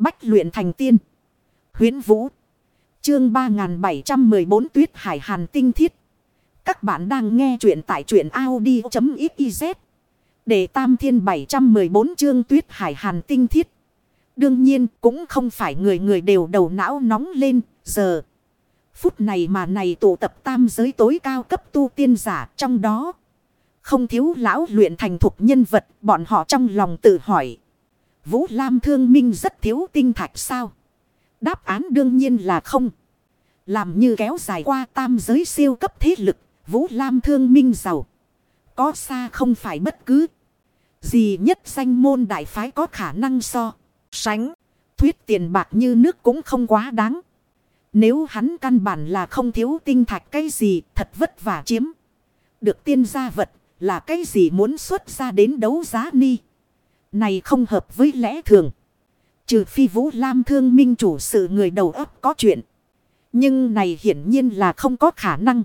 Bách luyện thành tiên. Huyến Vũ. Chương 3714 Tuyết Hải Hàn Tinh Thiết. Các bạn đang nghe truyện tại truyện Audi.xyz. Để tam thiên 714 chương Tuyết Hải Hàn Tinh Thiết. Đương nhiên, cũng không phải người người đều đầu não nóng lên, giờ. Phút này mà này tụ tập tam giới tối cao cấp tu tiên giả trong đó. Không thiếu lão luyện thành thục nhân vật, bọn họ trong lòng tự hỏi. Vũ Lam thương minh rất thiếu tinh thạch sao? Đáp án đương nhiên là không. Làm như kéo dài qua tam giới siêu cấp thế lực, Vũ Lam thương minh giàu. Có xa không phải bất cứ gì nhất danh môn đại phái có khả năng so. Sánh, thuyết tiền bạc như nước cũng không quá đáng. Nếu hắn căn bản là không thiếu tinh thạch cái gì thật vất vả chiếm. Được tiên gia vật là cái gì muốn xuất ra đến đấu giá ni. Này không hợp với lẽ thường. Trừ phi Vũ Lam thương minh chủ sự người đầu óc có chuyện. Nhưng này hiển nhiên là không có khả năng.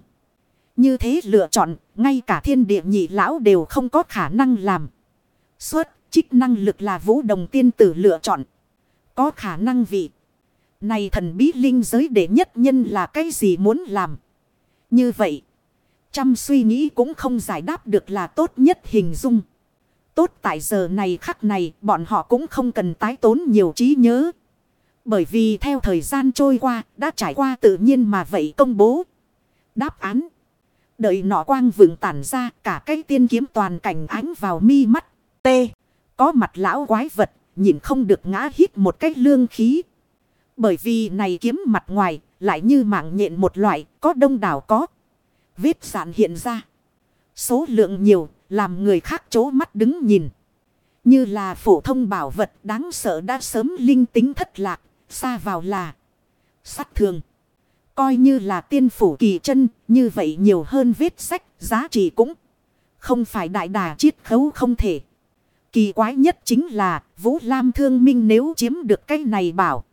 Như thế lựa chọn, ngay cả thiên địa nhị lão đều không có khả năng làm. Suốt, trích năng lực là vũ đồng tiên tử lựa chọn. Có khả năng vị. Này thần bí linh giới đệ nhất nhân là cái gì muốn làm. Như vậy, trăm suy nghĩ cũng không giải đáp được là tốt nhất hình dung. Tốt tại giờ này khắc này, bọn họ cũng không cần tái tốn nhiều trí nhớ. Bởi vì theo thời gian trôi qua, đã trải qua tự nhiên mà vậy công bố. Đáp án. Đợi nọ quang vượng tản ra, cả cái tiên kiếm toàn cảnh ánh vào mi mắt. T. Có mặt lão quái vật nhìn không được ngã hít một cái lương khí. Bởi vì này kiếm mặt ngoài, lại như mạng nhện một loại, có đông đảo có. Vết sản hiện ra. Số lượng nhiều làm người khác chố mắt đứng nhìn. Như là phổ thông bảo vật đáng sợ đã sớm linh tính thất lạc, xa vào là sát thường. Coi như là tiên phủ kỳ chân, như vậy nhiều hơn vết sách, giá trị cũng không phải đại đà chiết khấu không thể. Kỳ quái nhất chính là Vũ Lam thương minh nếu chiếm được cái này bảo.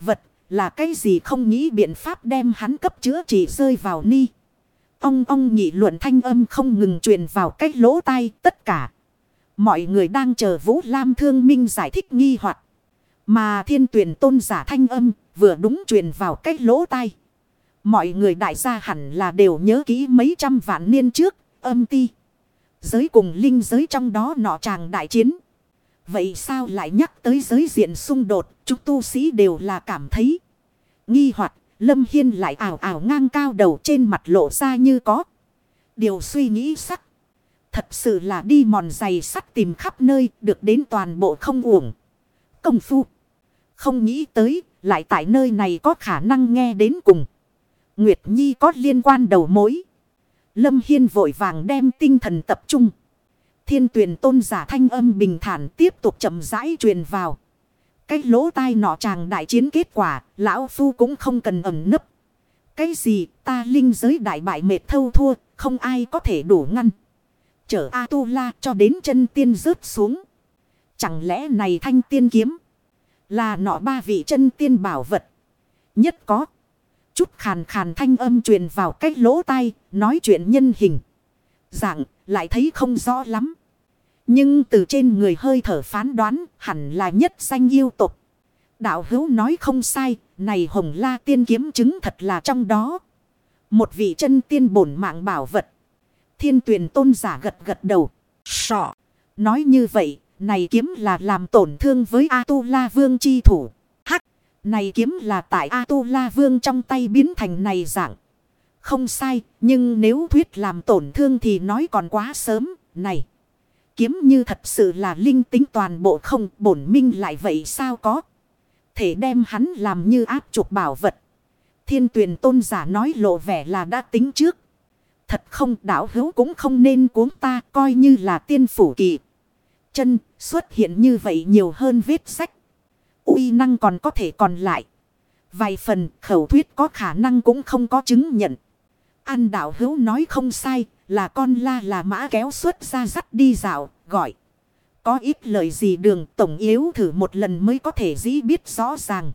Vật là cái gì không nghĩ biện pháp đem hắn cấp chữa trị rơi vào ni. Ông ông nhị luận thanh âm không ngừng truyền vào cách lỗ tai tất cả. Mọi người đang chờ Vũ Lam Thương Minh giải thích nghi hoặc Mà thiên tuyển tôn giả thanh âm vừa đúng truyền vào cách lỗ tai. Mọi người đại gia hẳn là đều nhớ kỹ mấy trăm vạn niên trước âm ti. Giới cùng linh giới trong đó nọ tràng đại chiến. Vậy sao lại nhắc tới giới diện xung đột, chúng tu sĩ đều là cảm thấy nghi hoặc Lâm Hiên lại ảo ảo ngang cao đầu trên mặt lộ ra như có. Điều suy nghĩ sắc. Thật sự là đi mòn giày sắt tìm khắp nơi, được đến toàn bộ không uổng. Công phu. Không nghĩ tới, lại tại nơi này có khả năng nghe đến cùng. Nguyệt Nhi có liên quan đầu mối. Lâm Hiên vội vàng đem tinh thần tập trung. Thiên tuyển tôn giả thanh âm bình thản tiếp tục chậm rãi truyền vào. Cái lỗ tai nọ chàng đại chiến kết quả, lão phu cũng không cần ẩn nấp. Cái gì ta linh giới đại bại mệt thâu thua, không ai có thể đủ ngăn. Chở A-tu-la cho đến chân tiên rớt xuống. Chẳng lẽ này thanh tiên kiếm là nọ ba vị chân tiên bảo vật. Nhất có. Chút khàn khàn thanh âm truyền vào cách lỗ tai, nói chuyện nhân hình. Dạng, lại thấy không rõ lắm. Nhưng từ trên người hơi thở phán đoán hẳn là nhất danh yêu tục. Đạo hữu nói không sai, này hồng la tiên kiếm chứng thật là trong đó. Một vị chân tiên bổn mạng bảo vật. Thiên tuyển tôn giả gật gật đầu. Sọ. Nói như vậy, này kiếm là làm tổn thương với A-tu-la vương chi thủ. Hắc. Này kiếm là tại A-tu-la vương trong tay biến thành này dạng. Không sai, nhưng nếu thuyết làm tổn thương thì nói còn quá sớm. Này kiếm như thật sự là linh tính toàn bộ không bổn minh lại vậy sao có. Thể đem hắn làm như áp trục bảo vật. Thiên tuyển tôn giả nói lộ vẻ là đã tính trước. Thật không đảo hữu cũng không nên cuốn ta coi như là tiên phủ kỳ. Chân xuất hiện như vậy nhiều hơn vết sách. uy năng còn có thể còn lại. Vài phần khẩu thuyết có khả năng cũng không có chứng nhận. An đạo hữu nói không sai, là con la là mã kéo xuất ra dắt đi dạo, gọi. Có ít lời gì đường tổng yếu thử một lần mới có thể dĩ biết rõ ràng.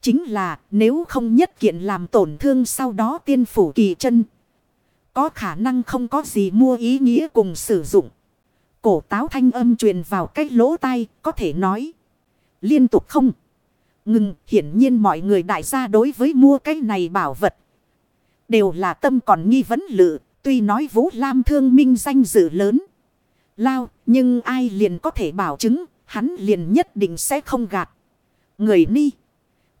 Chính là nếu không nhất kiện làm tổn thương sau đó tiên phủ kỳ chân. Có khả năng không có gì mua ý nghĩa cùng sử dụng. Cổ táo thanh âm truyền vào cách lỗ tai có thể nói. Liên tục không. Ngừng, hiển nhiên mọi người đại gia đối với mua cái này bảo vật. Đều là tâm còn nghi vấn lự, tuy nói Vũ Lam thương minh danh dự lớn. Lao, nhưng ai liền có thể bảo chứng, hắn liền nhất định sẽ không gạt. Người ni.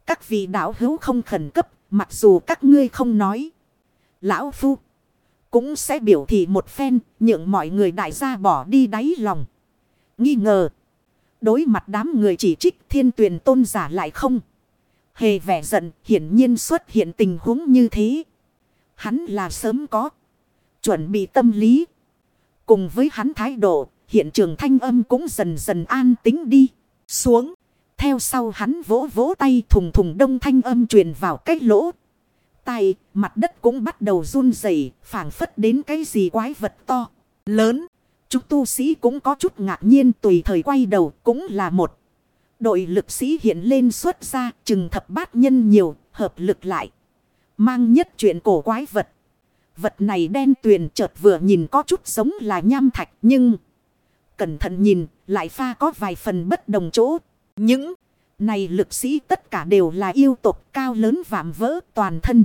Các vị đạo hữu không khẩn cấp, mặc dù các ngươi không nói. Lão Phu cũng sẽ biểu thị một phen, nhượng mọi người đại gia bỏ đi đáy lòng. Nghi ngờ. Đối mặt đám người chỉ trích thiên tuyển tôn giả lại không. Hề vẻ giận hiển nhiên xuất hiện tình huống như thế. Hắn là sớm có. Chuẩn bị tâm lý. Cùng với hắn thái độ hiện trường thanh âm cũng dần dần an tính đi. Xuống. Theo sau hắn vỗ vỗ tay thùng thùng đông thanh âm truyền vào cái lỗ. Tay, mặt đất cũng bắt đầu run rẩy phảng phất đến cái gì quái vật to, lớn. Chúng tu sĩ cũng có chút ngạc nhiên tùy thời quay đầu cũng là một. Đội lực sĩ hiện lên xuất ra chừng thập bát nhân nhiều, hợp lực lại. Mang nhất chuyện cổ quái vật. Vật này đen tuyền chợt vừa nhìn có chút giống là nham thạch nhưng... Cẩn thận nhìn lại pha có vài phần bất đồng chỗ. Những này lực sĩ tất cả đều là yêu tộc cao lớn vạm vỡ toàn thân.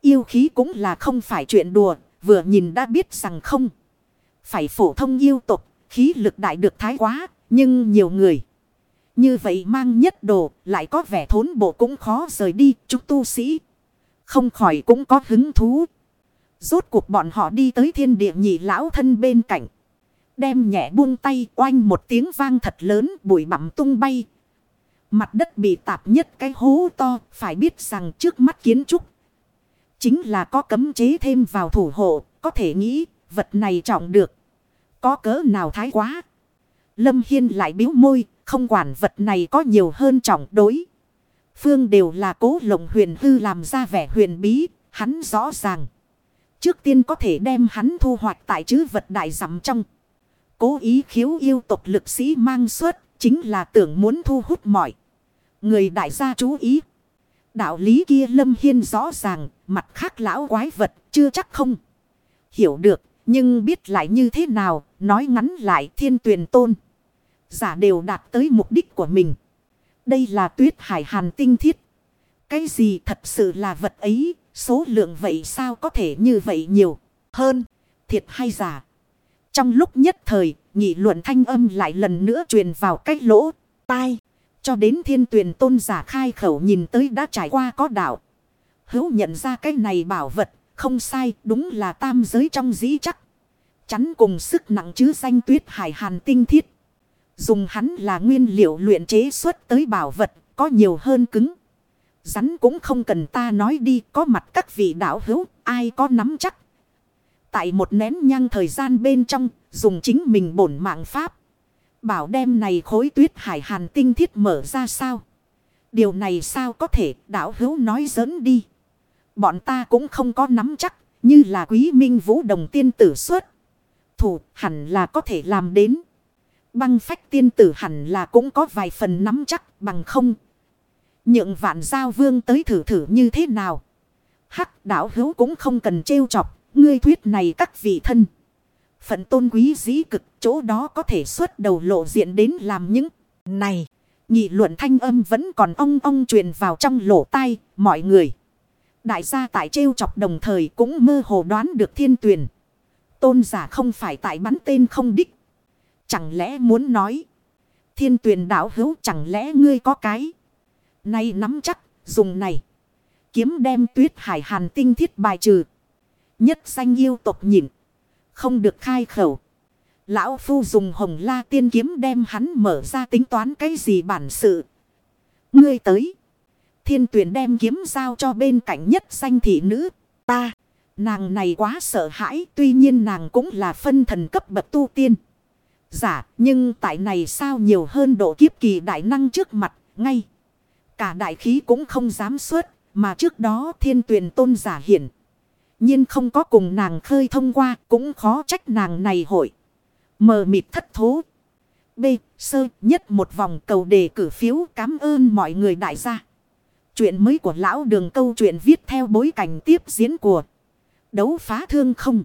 Yêu khí cũng là không phải chuyện đùa, vừa nhìn đã biết rằng không. Phải phổ thông yêu tộc khí lực đại được thái quá, nhưng nhiều người. Như vậy mang nhất đồ, lại có vẻ thốn bộ cũng khó rời đi, chúng tu sĩ. Không khỏi cũng có hứng thú. Rốt cuộc bọn họ đi tới thiên địa nhị lão thân bên cạnh. Đem nhẹ buông tay oanh một tiếng vang thật lớn bụi bặm tung bay. Mặt đất bị tạp nhất cái hố to, phải biết rằng trước mắt kiến trúc. Chính là có cấm chế thêm vào thủ hộ, có thể nghĩ vật này trọng được. Có cỡ nào thái quá. Lâm Hiên lại biếu môi, không quản vật này có nhiều hơn trọng đối. Phương đều là cố lộng huyền hư làm ra vẻ huyền bí, hắn rõ ràng. Trước tiên có thể đem hắn thu hoạch tại chứ vật đại dặm trong. Cố ý khiếu yêu tộc lực sĩ mang suất, chính là tưởng muốn thu hút mọi. Người đại gia chú ý. Đạo lý kia Lâm Hiên rõ ràng, mặt khác lão quái vật, chưa chắc không. Hiểu được, nhưng biết lại như thế nào, nói ngắn lại thiên tuyền tôn. Giả đều đạt tới mục đích của mình. Đây là tuyết hải hàn tinh thiết. Cái gì thật sự là vật ấy, số lượng vậy sao có thể như vậy nhiều hơn, thiệt hay giả. Trong lúc nhất thời, nghị luận thanh âm lại lần nữa truyền vào cách lỗ, tai. Cho đến thiên tuyển tôn giả khai khẩu nhìn tới đã trải qua có đạo. Hữu nhận ra cái này bảo vật, không sai, đúng là tam giới trong dĩ chắc. Chắn cùng sức nặng chứ danh tuyết hải hàn tinh thiết. Dùng hắn là nguyên liệu luyện chế xuất tới bảo vật, có nhiều hơn cứng. Rắn cũng không cần ta nói đi, có mặt các vị đạo hữu, ai có nắm chắc. Tại một nén nhang thời gian bên trong, dùng chính mình bổn mạng pháp. Bảo đem này khối tuyết hải hàn tinh thiết mở ra sao? Điều này sao có thể đạo hữu nói giỡn đi. Bọn ta cũng không có nắm chắc, như là quý minh vũ đồng tiên tử xuất. Thủ hẳn là có thể làm đến. Băng phách tiên tử hẳn là cũng có vài phần nắm chắc bằng không. Nhượng vạn giao vương tới thử thử như thế nào. Hắc đạo hữu cũng không cần trêu chọc, ngươi thuyết này các vị thân. Phận tôn quý dĩ cực, chỗ đó có thể xuất đầu lộ diện đến làm những này. Nghị luận thanh âm vẫn còn ong ong truyền vào trong lỗ tai, mọi người. Đại gia tại trêu chọc đồng thời cũng mơ hồ đoán được thiên tuyển. Tôn giả không phải tại bắn tên không đích. Chẳng lẽ muốn nói. Thiên tuyển đảo hữu chẳng lẽ ngươi có cái. Nay nắm chắc, dùng này. Kiếm đem tuyết hải hàn tinh thiết bài trừ. Nhất danh yêu tộc nhịn. Không được khai khẩu. Lão Phu dùng hồng la tiên kiếm đem hắn mở ra tính toán cái gì bản sự. Ngươi tới. Thiên tuyển đem kiếm giao cho bên cạnh nhất danh thị nữ. Ta. Nàng này quá sợ hãi. Tuy nhiên nàng cũng là phân thần cấp bậc tu tiên. Giả. Nhưng tại này sao nhiều hơn độ kiếp kỳ đại năng trước mặt. Ngay. Cả đại khí cũng không dám xuất. Mà trước đó thiên tuyển tôn giả hiển nhiên không có cùng nàng khơi thông qua, cũng khó trách nàng này hội. Mờ mịt thất thố. B. Sơ nhất một vòng cầu đề cử phiếu cảm ơn mọi người đại gia. Chuyện mới của lão đường câu chuyện viết theo bối cảnh tiếp diễn của đấu phá thương không.